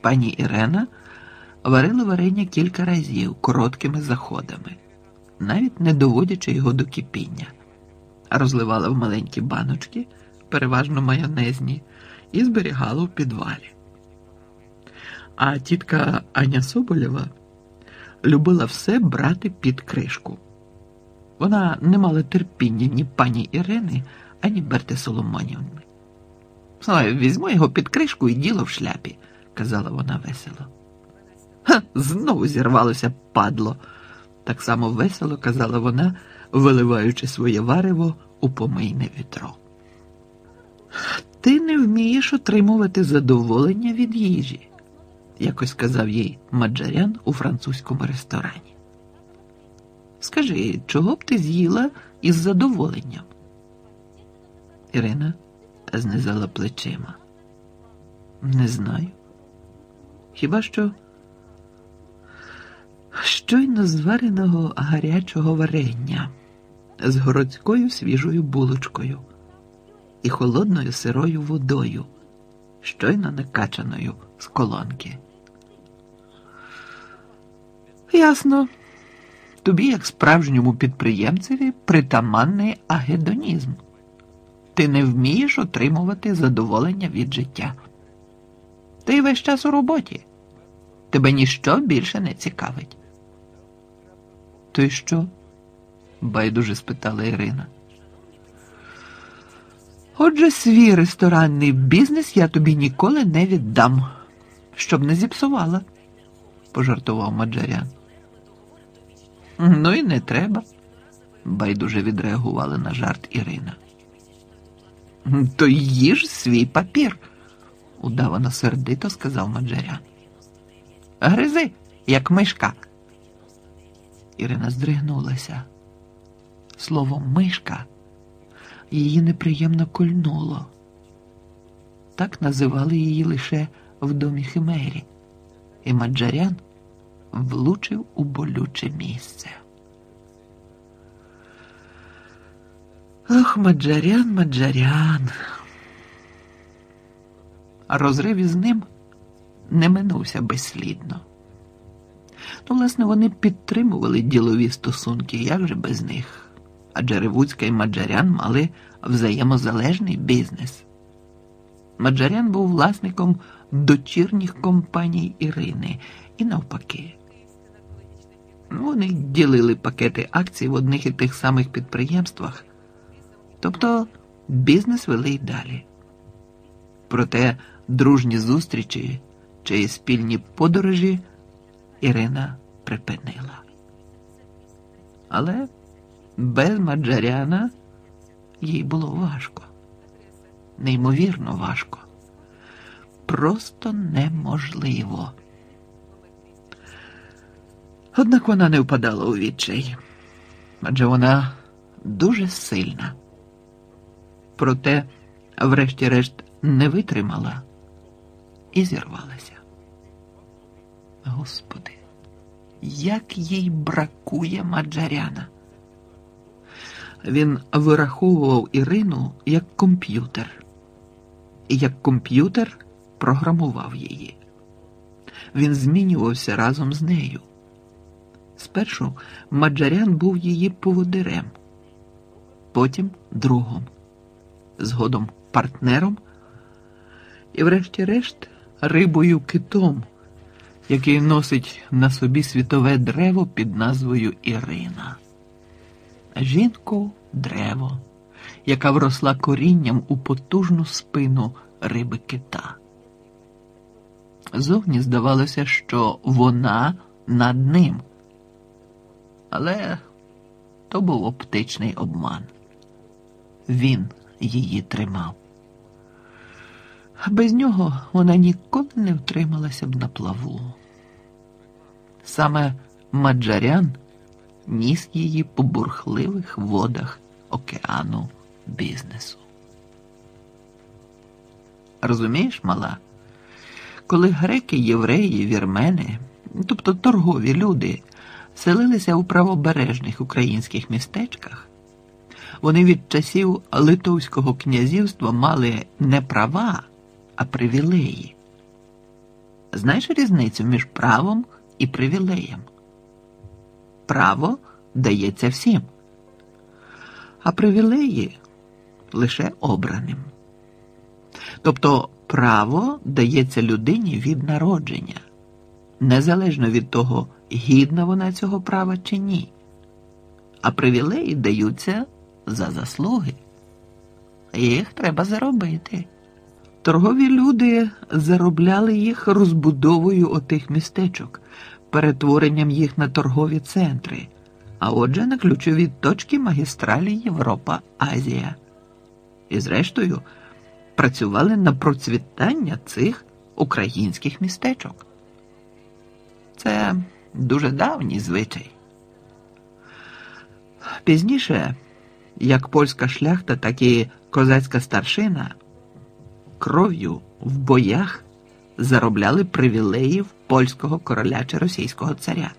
Пані Ірена варила варення кілька разів короткими заходами, навіть не доводячи його до кипіння, розливала в маленькі баночки, переважно майонезні, і зберігала в підвалі. А тітка Аня Соболєва любила все брати під кришку. Вона не мала терпіння ні пані Ірини, ані Берти Соломонівни. «Ой, Візьму його під кришку і діло в шляпі, казала вона весело. Ха, знову зірвалося падло, так само весело казала вона, виливаючи своє варево у помийне вітро. Ти не вмієш отримувати задоволення від їжі, якось сказав їй Маджарян у французькому ресторані. Скажи, чого б ти з'їла із задоволенням? Ірина знизала плечима. Не знаю. Хіба що щойно звареного гарячого варення з городською свіжою булочкою і холодною сирою водою, щойно накачаною з колонки. Ясно. Тобі, як справжньому підприємцеві, притаманний агедонізм. Ти не вмієш отримувати задоволення від життя. Ти весь час у роботі. Тебе ніщо більше не цікавить. То й що? байдуже спитала Ірина. Отже, свій ресторанний бізнес я тобі ніколи не віддам, щоб не зіпсувала, пожартував Маджарян. Ну і не треба, байдуже відреагувала на жарт Ірина. То їж свій папір, удавано сердито сказав Маджарян. Гризи, як мишка. Ірина здригнулася. Слово мишка її неприємно кольнуло. Так називали її лише в домі Химері, і Маджарян влучив у болюче місце. Ох, Маджарян, Маджарян. Розрив із ним не минувся безслідно. Ну, власне, вони підтримували ділові стосунки, як же без них? Адже Ревуцька і Маджарян мали взаємозалежний бізнес. Маджарян був власником дочірніх компаній Ірини і навпаки. Вони ділили пакети акцій в одних і тих самих підприємствах, тобто бізнес вели й далі. Проте дружні зустрічі чи спільні подорожі Ірина припинила. Але без Маджаряна їй було важко, неймовірно важко, просто неможливо. Однак вона не впадала у відчай, адже вона дуже сильна. Проте, врешті-решт, не витримала і зірвалася. Господи, як їй бракує Маджаряна. Він вираховував Ірину як комп'ютер, і як комп'ютер програмував її. Він змінювався разом з нею. Спершу Маджарян був її поводирем, потім другом, згодом партнером і, врешті-решт, рибою китом, який носить на собі світове древо під назвою Ірина. Жінку древо, яка вросла корінням у потужну спину риби кита. Зовні здавалося, що вона над ним. Але то був оптичний обман. Він її тримав. Без нього вона ніколи не втрималася б на плаву. Саме Маджарян ніс її по бурхливих водах океану бізнесу. Розумієш, мала, коли греки, євреї, вірмени, тобто торгові люди, селилися у правобережних українських містечках, вони від часів Литовського князівства мали не права, а привілеї. Знаєш різницю між правом і привілеєм? Право дається всім, а привілеї лише обраним. Тобто право дається людині від народження, незалежно від того, гідна вона цього права чи ні. А привілеї даються за заслуги. Їх треба заробити. Торгові люди заробляли їх розбудовою отих містечок, перетворенням їх на торгові центри, а отже на ключові точки магістралі Європа-Азія. І, зрештою, працювали на процвітання цих українських містечок. Це дуже давній звичай. Пізніше, як польська шляхта, так і козацька старшина кров'ю в боях заробляли привілеїв польського короля чи російського царя.